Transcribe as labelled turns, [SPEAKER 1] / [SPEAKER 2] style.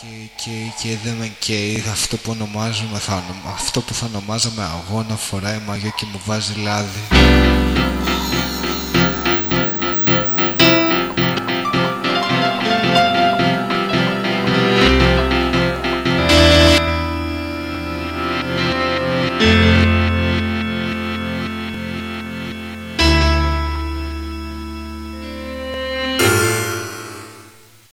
[SPEAKER 1] Και, και, και δεν καίει αυτό που ονομάζουμε θα, αυτό που θα ονομάζαμε αγώνα φοράει μαγιό και μου βάζει λάδι.